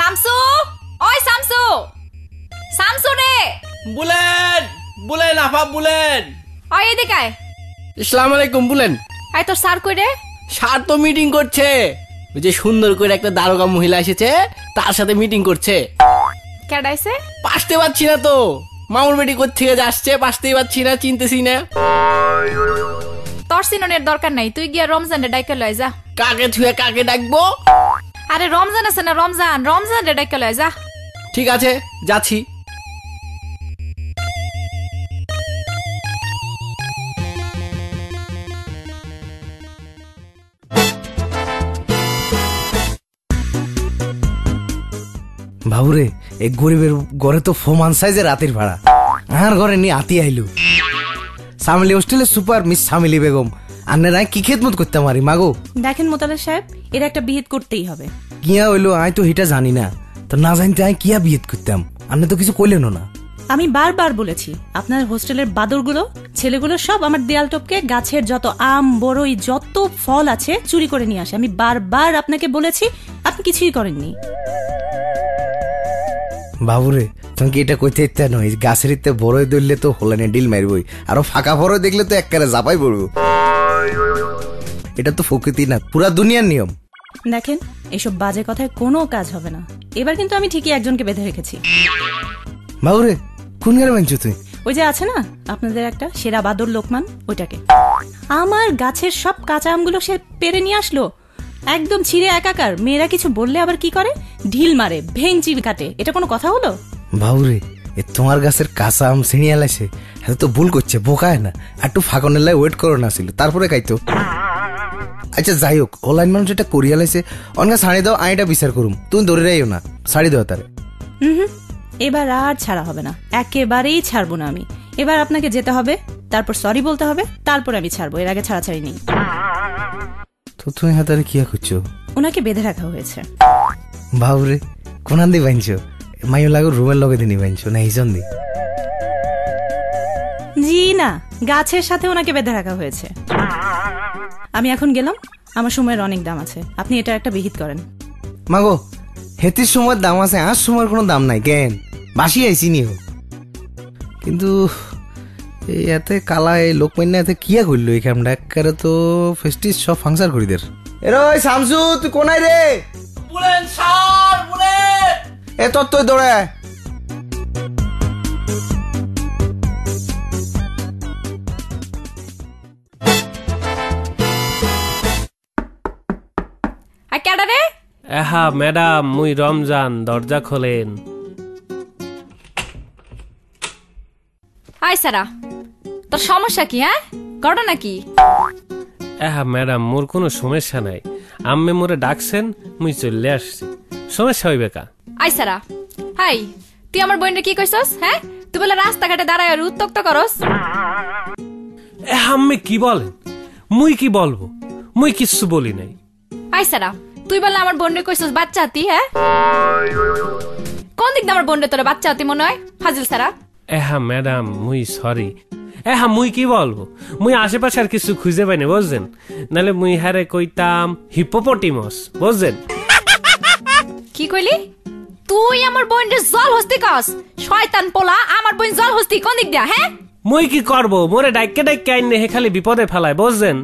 শামসু ওই শামসু শামসু রে। বুলেন বুলেন আফা বুলেন। ওই এদিকে আয়। ইসলাম আলাইকুম বুলেন। আয় তোর স্যার কই রে? স্যার তো মিটিং করছে। ওই যে সুন্দর করে একটা দারোগা মহিলা এসেছে তার সাথে মিটিং করছে। কেডাইছে পাসতে পারছি না তো। মামুর বেটি কোথেকে যে আসছে পাসতেই পারছি না চিনতেছি না। তোর সিননের দরকার নাই তুই গিয়া রমজান রে ডাইকে লয় যা। কাকে ছুঁয়ে কাকে ডাকবো? আরে রমজান আছে না রমজান রমজান রে ডাইকে লয় যা। ঠিক আছে যাচ্ছি। বাবুরে এই গরিবের ঘরে তো ফোমান সাইজের রাতের ভাড়া। আর ঘরে নিয়ে আতি আইলু। সামিলি হোস্টেলের সুপার মিস সামিলি বেগম। আন্নারা কি খেদমত করতে পারি মাগো? দেখেন মোতালেব সাহেব এর একটা বিহিত করতেই হবে। কিয়া হইল আই তো হিটা জানি না। তো না জানতে আই কিয়া বিয়েত করতাম? আন্না তো কিছু কইলেন না। আমি বারবার বলেছি আপনার হোস্টেলের বাদরগুলো ছেলেগুলো সব আমার দেয়াল টপকে গাছের যত আম বড়ই যত ফল আছে চুরি করে নিয়ে আসে। আমি বারবার আপনাকে বলেছি আপনি কিছুই করেননি। বাবুরে তুমি কি এটা কইতে ইত্যা নয়। গাছের ইত্যা বড়ই ধরলে তো হোলানে ডিল মারবই আরও ফাঁকা বড় দেখলে তো এককারে জাপাই পড়ব। এটা তো প্রকৃতি না পুরা দুনিয়ার নিয়ম। দেখেন এসব বাজে কথায় কোনো কাজ হবে না। এবার কিন্তু আমি ঠিকই একজনকে বেঁধে রেখেছি। বাবুরে কোন গাড়ি মানছো তুই? ওই যে আছে না আপনাদের একটা সেরা বাদর লোকমান ওইটাকে। আমার গাছের সব কাঁচা আমগুলো সে পেরে নিয়ে আসলো। একদম ছিঁড়ে একাকার। মেয়েরা কিছু বললে আবার কি করে? ঢিল মারে ভেঙচি কাটে। এটা কোনো কথা হলো? বাবুরে এ তোমার গাছের কাঁচা আম ছিঁড়িয়ে লাইছে তো ভুল করছে বোকায় না। একটু ফাঁকনের লাই ওয়েট করো না ছিল তারপরে খাইতো। আচ্ছা যাই হোক অনলাইন মানুষ এটা করিয়া লাইছে। অনগা শাড়ি দাও আইটা বিচার করুম। তুমি ধরে রাইও না শাড়ি দাও তারে। এবার আর ছাড়া হবে না। একেবারেই ছাড়বো না আমি। এবার আপনাকে যেতে হবে তারপর সরি বলতে হবে তারপর আমি ছাড়বো এর আগে ছাড়াছাড়ি নেই। তো তুমি হাতারে কিয়া করছ? ওনাকে বেঁধে রাখা হয়েছে। বাবুরে কোনান দি বানছো মাইও লাগো রুমের লগে দিনি বানছো না এইজন দি জি না গাছের সাথে ওনাকে বেঁধে রাখা হয়েছে। আমি এখন গেলাম আমার সময়ের অনেক দাম আছে। আপনি এটা একটা বিহিত করেন। মাগো হেতির সময়ের দাম আছে আর সময়ের কোনো দাম নাই কেন? বাসি আইসি নিও। কিন্তু এই এতে কালা এই লোকমান্য এতে কিয়া করল এই কামটা? একবারে তো ফেস্টিস সব ফাংশন করি দের এর ওই শামসু তুই কোনাই রে? Boolean sir Boolean! এ তোর তুই দৌড়ে। এহা ম্যাডাম মুই রমজান দরজা খোলেন। আয় সারা। তোর সমস্যা কি হ্যাঁ? ঘটনা কি এহা ম্যাডাম মোর কোনো সমস্যা নাই। আম্মে মোরে ডাকছেন মুই চলে আসছি। সমস্যা হইবে কা? আয় সারা। হাই তুই আমার বোনের কি কইছস হ্যাঁ? তুই বলে রাস্তাঘাটে দাঁড়ায় আর উত্তক্ত করস। এহা আম্মে কি বলেন? মুই কি বলব? মুই কিচ্ছু বলি নাই। আয় সারা। তুই বলে আমার বোনের কইছস বাচ্চা হাতি হ্যাঁ? কোন দিক দিয়ে আমার বোনের তোরে বাচ্চা হাতি মনে হয় ফাজিল সারা? এহা ম্যাডাম মুই সরি। এহা মুই কি বলব? মুই আশেপাশে আর কিছু খুঁজে পাইনি বুঝছেন? নাহলে মুই হারে কইতাম হিপোপটিমস বুঝছেন? কি কইলি? তুই আমার বোনের জল হস্তি কস। শয়তান পোলা আমার বোন জল হস্তি কোন দিক দিয়া হ্যাঁ? মুই কি করব? মোরে ডাইকে ডাইকে আইনে হে খালি বিপদে ফেলায় বুঝছেন?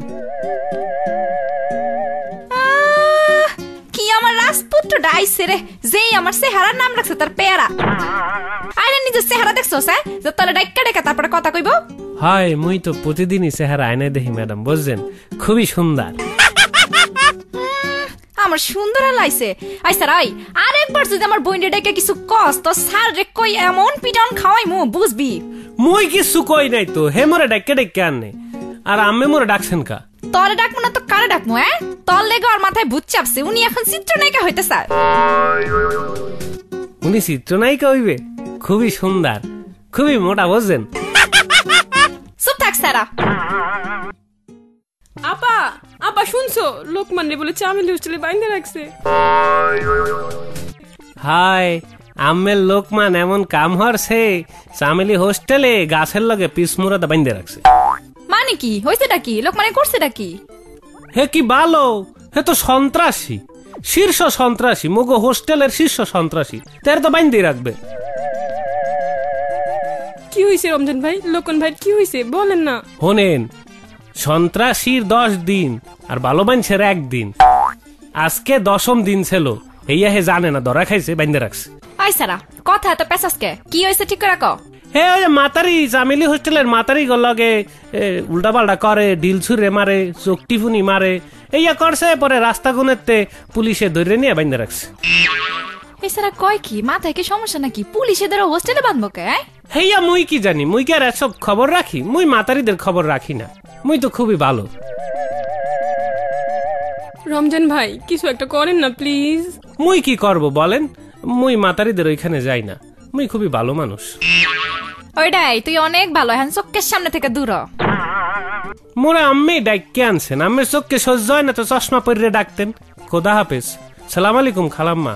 আমার রাজপুত্র ডাইছে রে যেই আমার চেহারার নাম রাখছে তার পেয়ারা। আইনে নিজের চেহারা দেখছস হ্যাঁ? যে তোর ডাইকা তারপরে কথা কইব? হয় মুই তো প্রতিদিনই চেহারা আয়নায় দেখি ম্যাডাম বুঝছেন? খুবই সুন্দর। আমার সুন্দর লাইছে আইসা রাই আরেকবার যদি আমার বোনের ডাইকা কিছু কস তো স্যার রে কই এমন পিটন খাওয়াই মু বুঝবি? মুই কিছু কই নাই তো হে মোরে ডাইকে ডাইকে আনে। আর আম্মে মোরে ডাকছেন কা? কারে ডাকবো হ্যাঁ তল লেগে ওর মাথায় ভূত চাপছে। উনি এখন চিত্রনায়িকা হইতে স্যার উনি চিত্রনায়িকা হইবে? খুবই সুন্দর। খুবই মোটা বুঝছেন? চুপ থাক স্যারা আপা আপা শুনছো? লোকমান রে বলে চামেলি হোস্টেলে বাইন্ধে রাখছে। হাই আম্মের লোকমান এমন কাম হরছে চামেলি হোস্টেলে গাছের লগে পিস মুরাদা বাইন্দে রাখছে। মানে কি? হয়েছেটা কি? লোক মানে করছেটা কি? হে কি ভালো হে তো সন্ত্রাসী। শীর্ষ সন্ত্রাসী মুগো হোস্টেলের শীর্ষ সন্ত্রাসী। তার তো বাইন্দি রাখবে। কি হয়েছে রমজান ভাই? লোকন ভাই কি হয়েছে বলেন না। হোনেন সন্ত্রাসীর দশ দিন আর ভালো মানুষের একদিন আজকে দশম দিন ছিল। এইয়া হে জানে না ধরা খাইছে বাইন্দে রাখছে। আই সারা কথা এত পেশাসকে কি হয়েছে ঠিক করে হে মাতারি চামেলি হোস্টেলের মাতারি গলগে উল্টা পাল্টা করে ডিল ছুঁড়ে মারে চোখ টিফুনি মারে এইয়া করছে পরে রাস্তা গুনেতে পুলিশে ধরে নিয়ে বাইন্দে রাখছে। সারা কয় কি? মাথায় কি সমস্যা নাকি? পুলিশ এদের হোস্টেলে বাঁধবো কে হেইয়া মুই কি জানি? মুই কি আর এসব খবর রাখি? মুই মাতারিদের খবর রাখি না। মুই তো খুবই ভালো। রমজান ভাই কিছু একটা করেন না প্লিজ। মুই কি করব বলেন? মুই মাতারিদের ওইখানে যাই না। মুই খুবই ভালো মানুষ। ওইটাই তুই অনেক ভালো এখন চোখের সামনে থেকে দূর হ। মোরা আম্মি ডাইকে আনছেন আম্মের চোখকে সহ্য হয় না তো চশমা পরে ডাকতেন। খোদা হাফেজ। সালাম আলাইকুম খালাম্মা।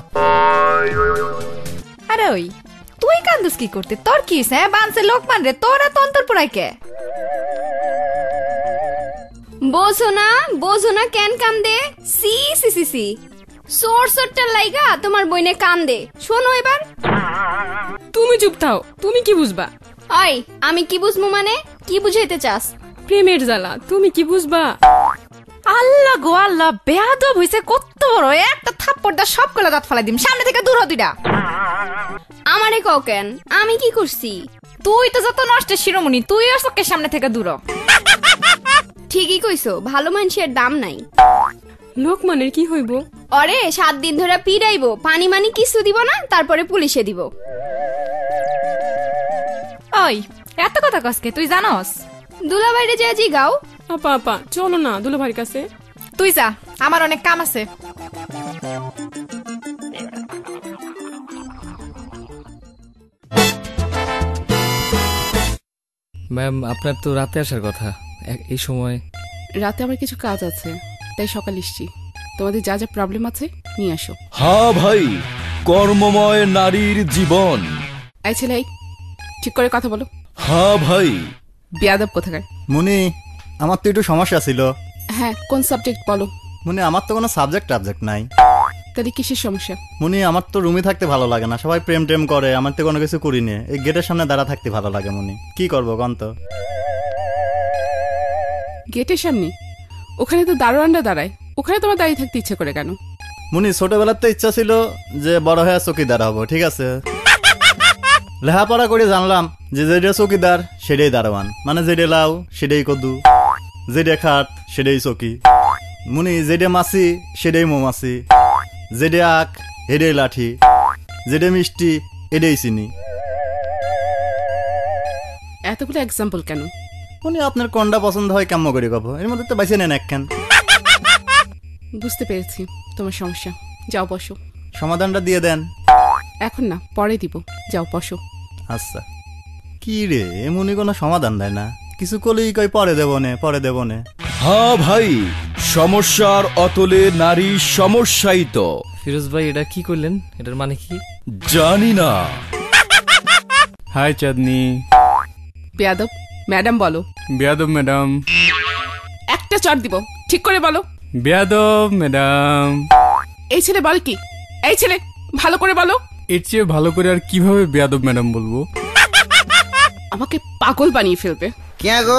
আরে ওই তুই কান্দুস কি করতে? তোর কি হইছে, হ্যাঁ? বানছে লোকমান রে তোরা তন্তর পুরাই কে? বোঝো না বোঝো না কেন কান্দে? সি সি সি সি। সোর সোরটার লাইগা তোমার বইনে কান্দে। শোনো এবার। তুমি চুপ থাও। তুমি কি বুঝবা? অই আমি কি বুঝব মানে? কি বুঝাইতে চাস? প্রেমের জ্বালা তুমি কি বুঝবা? আল্লাহ গো আল্লাহ বেয়াদব হইছে কত বড়। একটা থাপ্পড় দা সবগুলো দাঁত ফালাই দিম। সামনে থেকে দূর হ দুইটা। আমারে কও কেন? আমি কি করছি? তুই তো যত নষ্টের শিরোমণি তুইও চোখের সামনে থেকে দূর ঠিকই কইছো ভালো মানুষের দাম নাই। লোক লোকমানের কি হইব? অরে সাত দিন ধরে পিড়াইবো। পানি মানি কিছু দিব না তারপরে পুলিশে দিব। ওই এত কথা কসকে তুই জানস? দুলা বাইরে যা জি গাও আপা আপা চলো না দুলা ভাইয়ের কাছে। তুই যা আমার অনেক কাম আছে। ম্যাম আপনার তো রাতে আসার কথা। এই সময় রাতে আমার কিছু কাজ আছে তাই সকাল এসছি। তোমাদের যা যা প্রবলেম আছে নিয়ে আসো। হা ভাই কর্মময় নারীর জীবন। এই ছেলে এই, ঠিক করে কথা বলো। হা ভাই। বেয়াদব কোথাকার? মুনি আমার তো একটু সমস্যা ছিল। হ্যাঁ কোন সাবজেক্ট বলো? মুনি আমার তো কোনো সাবজেক্ট টাবজেক্ট নাই। তাহলে কিসের সমস্যা? মুনি আমার তো রুমে থাকতে ভালো লাগে না। সবাই প্রেম টেম করে আমার তো কোনো কিছু করি নে। এই গেটের সামনে দাঁড়া থাকতে ভালো লাগে মুনি। কি করব কন্ত গেটের সামনে? ওখানে তো দারোয়ানরা দাঁড়ায়। ওখানে তোমার দাঁড়িয়ে থাকতে ইচ্ছে করে কেন? মুনি ছোটবেলার তো ইচ্ছা ছিল যে বড় হয়ে চকিদার হব ঠিক আছে? লেখাপড়া করে জানলাম যে যেটা চকিদার সেটাই দারোয়ান। মানে যেটা লাউ সেটাই কদু। যেটা খাট সেটাই চকি। মুনি যেটা মাছি সেটাই মৌমাছি। যেটা আখ হেডেই লাঠি। যেটা মিষ্টি এটাই চিনি। এতগুলো এক্সাম্পল কেন? মুনি আপনার কোনটা পছন্দ হয় কেমন করে কব? এর মধ্যে তো বাইছে নেন একখান। বুঝতে পেরেছি তোমার সমস্যা। যাও বসো। সমাধানটা দিয়ে দেন। এখন না পরে দিব। যাও বসো। আচ্ছা। কি রে এমনই কোনো সমাধান দেয় না। কিছু কলেই কই পরে দেবো নে পরে দেবো নে। হা ভাই সমস্যার অতলে নারী সমস্যাই তো। ফিরোজ ভাই এটা কি করলেন? এটার মানে কি? জানি না। হাই চাঁদনি। বেয়াদব। ম্যাডাম বলো। বেয়াদব ম্যাডাম। একটা চট দিব। ঠিক করে বলো। বেয়াদব ম্যাডাম। এই ছেলে বল কি? এই ছেলে ভালো করে বলো। এর চেয়ে ভালো করে আর কীভাবে বেয়াদব ম্যাডাম বলব? আমাকে পাগল বানিয়ে ফেলবে। কিয়া গো?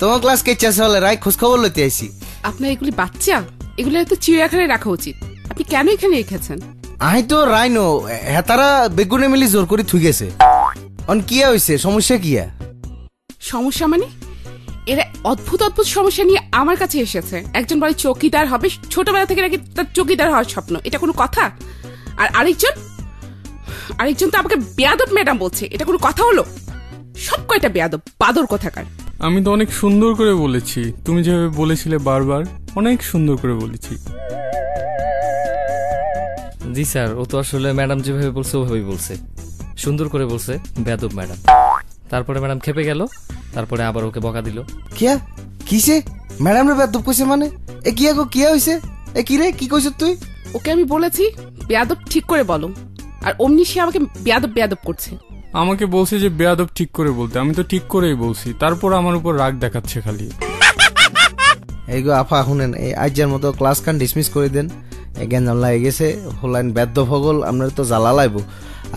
তোমার ক্লাস কে চাষ হলে রায় খোঁজ খবর লইতে আইসি। আপনার এগুলি বাচ্চা? এগুলো তো চিড়িয়াখানায় রাখা উচিত। আপনি কেন এখানে রেখেছেন আই তো রাইনো হেতারা বেগুনে মিলি জোর করে থুই গেছে অন কিয়া হইছে? সমস্যা কিয়া? সমস্যা মানে? এরা অদ্ভুত অদ্ভুত সমস্যা নিয়ে আমার কাছে এসেছে। একজন বলে চকিদার হবে। ছোটবেলা থেকে নাকি তার চকিদার হওয়ার স্বপ্ন। এটা কোনো কথা? আর আরেকজন? আরেকজন তো আমাকে বেয়াদব ম্যাডাম বলছে। এটা কোনো কথা হলো? সব কয়টা বেয়াদব বাদর কথাকার? আমি তো অনেক সুন্দর করে বলেছি। তুমি যেভাবে বলেছিলে বারবার অনেক সুন্দর করে বলেছি। জি স্যার ও তো আসলে ম্যাডাম যেভাবে বলছে ওভাবেই বলছে। সুন্দর করে বলছে বেদব ম্যাডাম। তারপরে ম্যাডাম খেপে গেল তারপরে আবার ওকে বকা দিল। কিয়া? কিসে? ম্যাডাম রে বেদব কইছে মানে? এ কিয়া গো কিয়া হইছে? এ কি রে কি কইছ তুই? ওকে আমি বলেছি বেয়াদব ঠিক করে বলো। আর অমনি সে আমাকে বেয়াদব বেয়াদব করছে। আমাকে বলছে যে বেয়াদব ঠিক করে বলতে। আমি তো ঠিক করেই বলছি। তারপর আমার উপর রাগ দেখাচ্ছে খালি। এই গো আফা শুনেন এই আজ্জার মতো ক্লাস কান ডিসমিস করে দেন। জ্ঞান লাগে গেছে হলাইন বেদ্য ভগল আমরা তো জ্বালা লাইব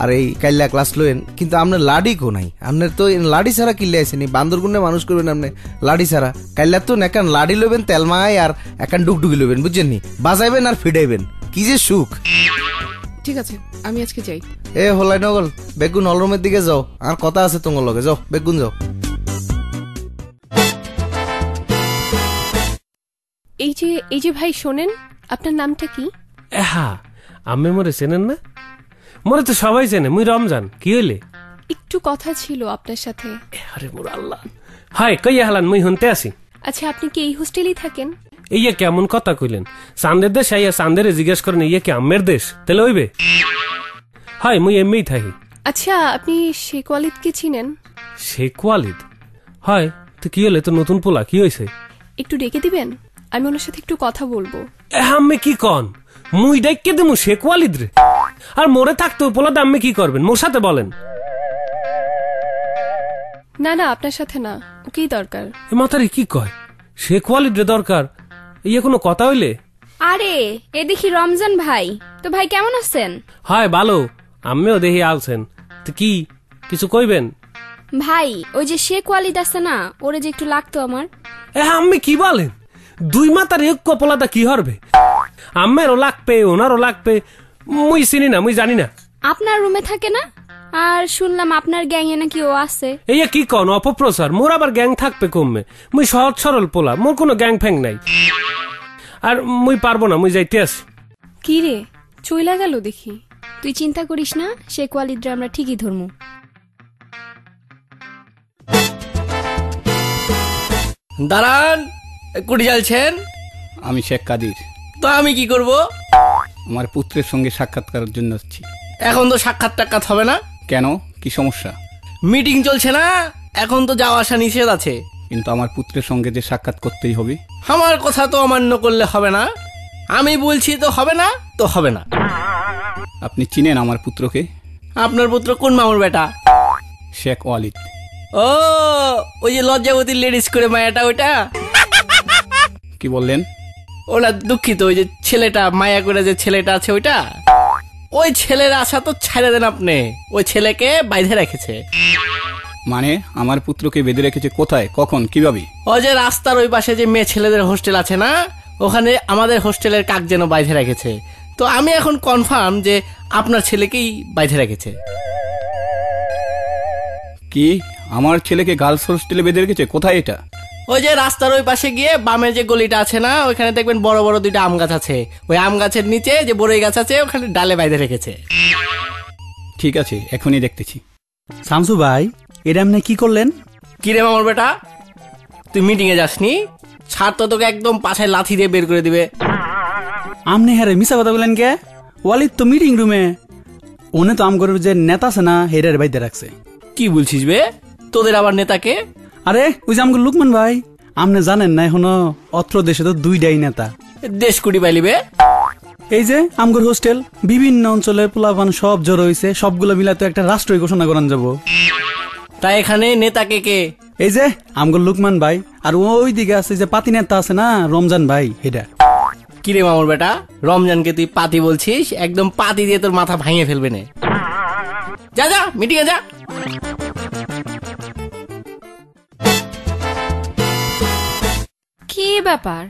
আর এই কাইলা ক্লাস লইন কিন্তু আপনার লাডি কো নাই। আপনার তো লাডি ছাড়া কিনলে আসেনি বান্দরগুনে মানুষ করবেন আপনি লাডি ছাড়া। কাইলা তো একান লাডি লইবেন তেলমাই আর একান ডুকডুকি লইবেন বুঝছেন নি? বাজাইবেন আর ফিডাইবেন কি যে সুখ। ঠিক আছে আমি আজকে যাই। এ হলাই নগল বেগুন অলরুমের দিকে যাও আর কথা আছে তোমার লগে যাও বেগুন যাও। এই যে এই যে ভাই শোনেন আপনার নামটা কি? এহা আমি মরে চেনেন না? মোরে তো সবাই চেনে মুই রমজান কি হইলে? একটু কথা ছিল আপনার সাথে। আরে মোর আল্লাহ। হাই কই হালান মুই হনতে আসি। আচ্ছা আপনি কি এই হোস্টেলেই থাকেন? ইয়ে কেমন কথা কইলেন? চান্দের দেশ আইয়া চান্দের জিজ্ঞেস করেন ইয়ে কি আম্মের দেশ? তাহলে হইবে? হাই মুই এমনিই থাকি। আচ্ছা আপনি শেখ ওয়ালিদকে চিনেন? শেখ ওয়ালিদ? হয় তো কি হলে তো নতুন পোলা কি হয়েছে একটু ডেকে দিবেন? আমি ওনার সাথে একটু কথা বলব। এ আম্মে কি কন? মুই ডাইকে দেমু শেখ ওয়ালিদ রে। আর মোরে থাকতে পোলাতে আম্মে কি করবেন? মোর সাথে বলেন। না না আপনার সাথে না। ওকেই দরকার? এ মাতারি কি কয়? ওয়ালিদ রে দরকার। ইয়ে কোনো কথা হইলে? আরে এ দেখি রমজান ভাই। তো ভাই কেমন আছেন? হয় ভালো। আম্মেও দেখি আলছেন। তো কি কিছু কইবেন? ভাই ওই যে সে কোয়ালিটি আছে না ওরে যে একটু লাগতো আমার। এ আম্মে কি বলেন? দুই মাতার এক কপলাটা কি হরবে? আম্মেরও লাগবে ওনারও লাগবে। মুই চিনি না মুই জানি না। আপনার রুমে থাকে না? আর শুনলাম আপনার গ্যাংয়ে নাকি ও আছে। এই কি কন অপপ্রচার? মোর আবার গ্যাং থাকবে কমবে মুই সহজ সরল পোলা মোর কোনো গ্যাং ফ্যাং নাই। আর মুই পারব না মুই যাইতে আসি। কি রে চইলা গেল দেখি। তুই চিন্তা করিস না সে ওয়ালিদরা আমরা ঠিকই ধরমু। দাঁড়ান কুটি জ্বালছেন? আমি শেখ কাদির। তো আমি কি করব? আমার পুত্রের সঙ্গে সাক্ষাৎকারের জন্য আসছি। এখন তো সাক্ষাৎ টাক্ষাৎ হবে না? কেন? কি সমস্যা? মিটিং চলছে না? এখন তো যাওয়া আসা নিষেধ আছে। কিন্তু আমার পুত্রের সঙ্গে যে সাক্ষাৎ করতেই হবে। আমার কথা তো অমান্য করলে হবে না। আমি বলছি তো হবে না তো হবে না। আপনি চিনেন আমার পুত্রকে? আপনার পুত্র কোন মামুর বেটা? শেখ ওয়ালিদ। ও ওই যে লজ্জাবতী লেডিস করে মায়াটা ওইটা? কি বললেন? ওরা দুঃখিত ওই যে ছেলেটা মায়া করে যে ছেলেটা আছে ওইটা? ওই ছেলের আশা তো ছাড়ে দেন আপনি। ওই ছেলেকে বাইধে রেখেছে। মানে আমার পুত্রকে বেঁধে রেখেছে কোথায় কখন কীভাবে? ওই যে রাস্তার ওই পাশে যে মেয়ে ছেলেদের হোস্টেল আছে না ওখানে আমাদের হোস্টেলের কাক যেন বাইধে রেখেছে। তো আমি এখন কনফার্ম যে আপনার ছেলেকেই বাইধে রেখেছে। কি? আমার ছেলেকে গার্লস হোস্টেলে বেঁধে রেখেছে? কোথায় এটা? ওই যে রাস্তার ওই পাশে গিয়ে বামের যে গলিটা আছে না ওখানে দেখবেন বড় বড় দুইটা আম গাছ আছে। ওই আম গাছের নিচে যে বড়ই গাছ আছে ওখানে ডালে বাইধে রেখেছে। ঠিক আছে এখনই দেখতেছি। শামসু ভাই এটা আপনি কি করলেন? কিরে মামর বেটা? তুই মিটিং এ যাসনি? ছাড় তো তোকে একদম পাছায় লাথি দিয়ে বের করে দিবে। আপনি হ্যাঁ রে, মিশা কথা বলেন কে? ওয়ালিদ তো মিটিং রুমে ওনে তো আমগরের যে নেতা আছে না হেরার বাইতে রাখছে। কি বলছিস বে? তোদের আবার নেতাকে? আরে ওই যে আমগর লুকমান ভাই। আপনি জানেন না এখনও অত্র দেশে তো দুইটাই নেতা। দেশ কুড়ি পাইলিবে এই যে আমগর হোস্টেল বিভিন্ন অঞ্চলে পোলাপান সব জড়ো হয়েছে সবগুলো মিলা তো একটা রাষ্ট্রই ঘোষণা করান যাব। তাই এখানে নেতা কে? কে এই যে আমগর লুকমান ভাই আর ওই দিকে আছে যে পাতি নেতা আছে না রমজান ভাই এটা কিরে মামুর বেটা রমজানকে তুই পাতি বলছিস? একদম পাতি দিয়ে তোর মাথা ভাঙিয়ে ফেলবে নে। যা যা মিটিং এ যা। কি ব্যাপার?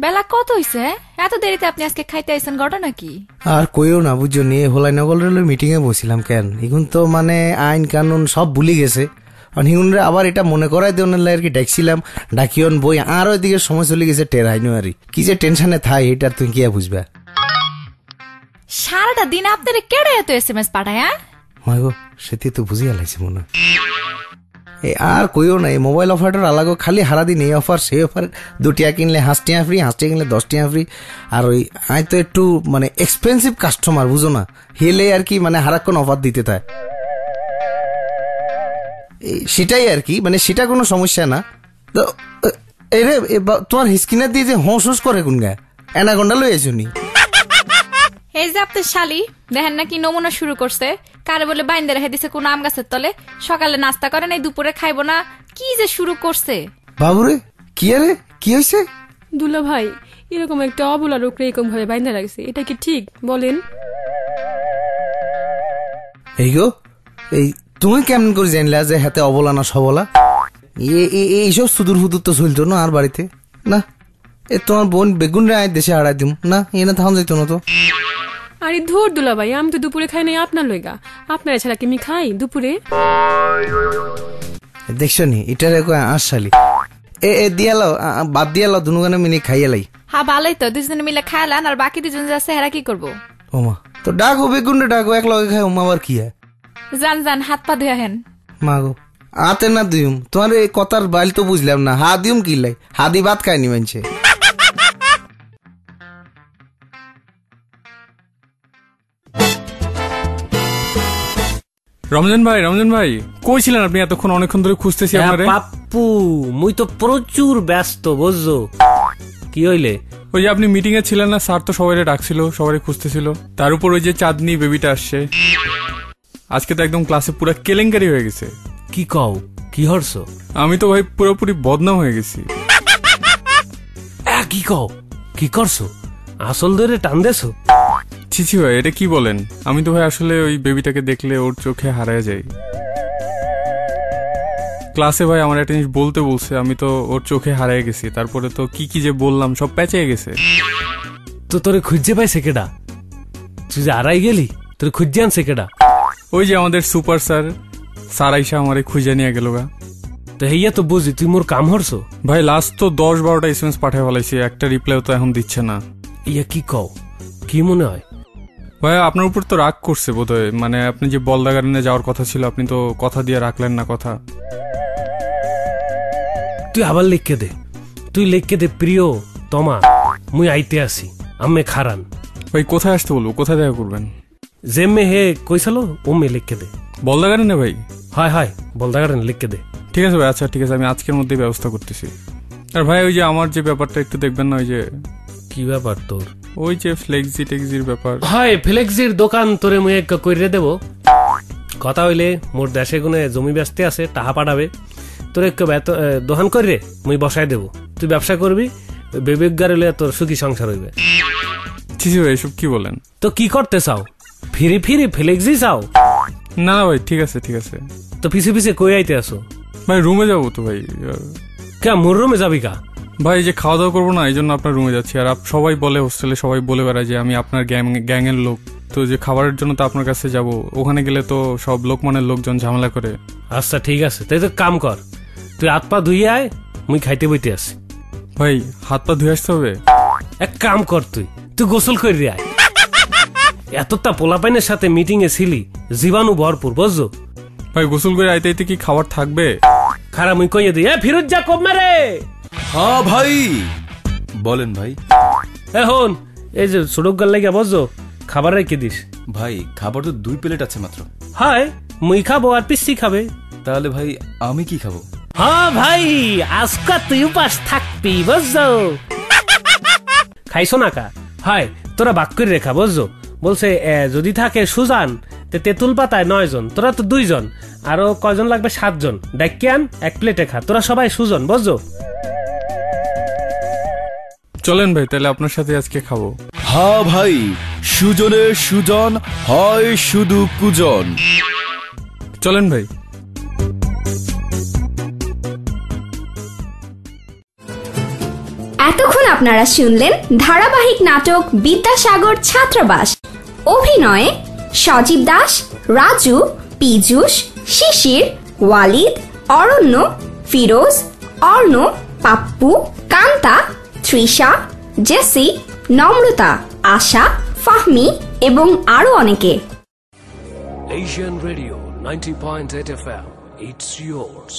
বেলা কত হইছে এত দেরিতে আপনি আজকে খাইতে আইছেন ঘটনা কি? আর কইও না বুঝছ নিয়ে হোলাই নগর রেলের মিটিং এ বসছিলাম কেন? এখন তো মানে আইন কানুন সব ভুলে গেছে। আর হিগুনরে আবার এটা মনে করাই লাই আর কি ডাকছিলাম? ডাকিয়ন বই আর ওইদিকে সময় চলে গেছে টের হাইনো আর কি যে টেনশনে থাই এটা তুই কি বুঝবা? সারাটা দিন আপনারে কেড়ে এত এস এম এস পাঠায় হ্যাঁ? হয় গো সেটি তো বুঝিয়া লাগছে মনে হয়। আর কইও না, এই মোবাইল অফারটার আলাগো খালি হারা দিন, এই অফার সেই অফার দুটিয়া কিনলে হাঁসটিয়া ফ্রি হাঁসটিয়া কিনলে দশটিয়া ফ্রি আর ওই, আই তো একটু মানে এক্সপেন্সিভ কাস্টমার বুঝো না। হেলে আর কি মানে হারাক্ষণ অফার দিতে থাকে সেটাই আর কি মানে সেটা কোনো সমস্যা না। তো, এ- এই রে এ, বা- তোমার হিসকিনার দিয়ে যে হোঁস হোঁস করে কোন গায়ে? অ্যানাগন্ডা লই আইসুনি এই যে আপনার শালি দেখেন নাকি নমুনা শুরু করছে। কারে বলে বাইন্দে রেখে দিছে কোন আম গাছের তলে। সকালে নাস্তা করেন এই দুপুরে খাইবো না। কি যে শুরু করছে? বাবুরে কি আরে? কি হয়েছে দুলা ভাই এরকম একটা অবলা লোকরা এরকম ভাবে বাইন্ধা রাখছে এটা কি ঠিক? বলেন। এই গো এই তুমি কেমন করে জানলা যে হাতে অবলা না সবলা? এ- এ- এইসব সুদূর ফুদুর তো চলতো না আর বাড়িতে? না এ তোমার বোন বেগুন রায় দেশে হারাই দিম। না এনে তখন যাইতো না তো। আরে ধর দুলা ভাই আমি তো দুপুরে খাই নাই আপনার লইগা। আপনার ছাড়া কি আমি খাই দুপুরে? দেখছ নি এটার আসালি এ এ দিয়ালো বাদ দিয়ালো দুনুগানে মিনি খাইয়ালাই হ্যাঁ ভালোই তো দুজনে মিলে খাইলান আর বাকি দুজন যা চেহারা কি করব? ওমা তো ডাকো বেগুন ডাকো এক লগে খাই ওমা আবার কি হয়? জান জান হাত পা ধুয়ে হেন। মা গো আতে না দিউম তোমার এই কথার বাইল তো বুঝলাম না হা দিউম কি লাই? হাদি ভাত খায়নি মানছে রমজান ভাই রমজান ভাই কই ছিলেন আপনি? এতক্ষণ অনেকক্ষণ ধরে খুঁজতেছি হ্যাঁ, আপনারে। পাপ্পু মুই তো প্রচুর ব্যস্ত বুঝছ? কি হইলে? ওই যে আপনি মিটিং এ ছিলেন না স্যার তো সবাই ডাকছিল সবাই খুঁজতেছিল। তার উপর ওই যে চাঁদনি বেবিটা আসছে। আজকে তো একদম ক্লাসে পুরো কেলেঙ্কারি হয়ে গেছে। কি কও? কি হরছ? আমি তো ভাই পুরোপুরি বদনাম হয়ে গেছি। কি কও? কি করছ? আসল ধরে টান দেছো ছিছি ভাই এটা কি বলেন? আমি তো ভাই আসলে ওই বেবিটাকে দেখলে ওর চোখে হারায় যাই। ক্লাসে ভাই আমার একটা জিনিস বলতে বলছে আমি তো ওর চোখে হারায় গেছি। তারপরে তো কি কি যে বললাম সব প্যাঁচে গেছে। তো তোরে খুঁজে পাইছে কেডা? তুই যে আড়াই গেলি তোরে খুঁজে আনছে কেডা? ওই যে আমাদের সুপার স্যার আইসা আমারে খুঁজে নিয়ে গেল গা। তো হেইয়া তো বুঝি তুই মোর কাম হরছো? ভাই লাস্ট তো দশ বারোটা এসএমএস পাঠিয়ে ফেলাইছি একটা রিপ্লাইও তো এখন দিচ্ছে না। ইয়া কি কও? কি মনে হয়? ভাই আপনার উপর তো রাগ করছে বোধহয়। মানে আপনি যে বলদা গার্ডেনে যাওয়ার কথা ছিল আপনি তো কথা দিয়ে রাখলেন না কথা। তুই আবার লিখকে দে? তুই লিখকে দে প্রিয় তমা মুই আইতে আসি আম্মে খারান। ভাই কোথায় আসতে বলব? কোথায় দেখা করবেন? জেমে হে কইসালো ও মে লিখকে দে। বলদা গার্ডেনে ভাই? হয় হয় বলদা গার্ডেন লিখকে দে। ঠিক আছে ভাই আচ্ছা ঠিক আছে আমি আজকের মধ্যেই ব্যবস্থা করতেছি। আর ভাই ওই যে আমার যে ব্যাপারটা একটু দেখবেন না ওই যে কি ব্যাপার তোর? ওই যে ফ্লেক্সি টেক্সির ব্যাপার। হয় ফ্লেক্সির দোকান তোরে মুই এক কইরে দেব। কথা হইলে মোর দেশে গুনে জমি ব্যস্তে আছে টাহা পাঠাবে। তোর এক দোকান করে মুই বসায় দেব। তুই ব্যবসা করবি বিবেক গাড়িলে তোর সুখী সংসার হইবে। ছিছি ভাই এসব কি বলেন? তো কি করতে চাও? ফিরি ফিরি ফ্লেক্সি চাও? না না ভাই ঠিক আছে ঠিক আছে। তো পিছে পিছে কই আইতে আসো ভাই রুমে যাব তো ভাই। কে মোর রুমে যাবি কা? ভাই যে খাওয়া দাওয়া করব না এই জন্য আপনার রুমে যাচ্ছি। আর সবাই বলে হোস্টেলে সবাই বলে বেড়ায় যে আমি আপনার গ্যাং গ্যাংয়ের লোক। তো যে খাবারের জন্য তো আপনার কাছে যাব ওখানে গেলে তো সব লোকমানের লোকজন ঝামেলা করে। আচ্ছা ঠিক আছে। তাই তো কাম কর। তুই হাত পা ধুইয়ে আয় মুই খাইতে বইতে আসি ভাই হাত পা ধুয়ে আসতে হবে? এক কাম কর তুই তুই গোসল করি আয়। এতটা পোলাপাইনের সাথে মিটিং এ ছিলি জীবাণু ভরপুর বুঝছ? ভাই গোসল করে আইতে আইতে কি খাবার থাকবে? খারাপ মুই কইয়ে দিই এ ফিরোজ যা কম মারে হ্যাঁ ভাই। বলেন ভাই। এ হন এই যে সুডক গাল লাগিয়া বুঝছ খাবার রেখে দিস। ভাই খাবার তো দুই প্লেট আছে মাত্র। হয় মুই খাব আর পিসি খাবে। তাহলে ভাই আমি কি খাব? হ্যাঁ ভাই আজকা তুই উপাস থাকবি বুঝছ খাইছো না কা? হয় তোরা বাক করে রেখা বুঝছ বলছে যদি থাকে সুজান তে তেঁতুল পাতায় নয় জন তোরা তো দুইজন আরও কয়জন লাগবে সাতজন। ডাকিয়ান এক প্লেটে খা তোরা সবাই সুজন বুঝছ চলেন ভাই তাহলে আপনার সাথে আজকে খাব। হ্যাঁ ভাই সুজনে সুজন হয় শুধু কুজন। চলেন ভাই। এতক্ষণ আপনারা শুনলেন ধারাবাহিক নাটক বিদ্যাসাগর ছাত্রাবাস। অভিনয়ে সজীব দাস রাজু পীযুষ শিশির ওয়ালিদ অরণ্য ফিরোজ অর্ণ পাপ্পু কান্তা তৃষা, জেসি, নম্রতা, আশা, ফাহমি এবং আরও অনেকে Asian radio ninety point eight 90.8 FM. It's yours.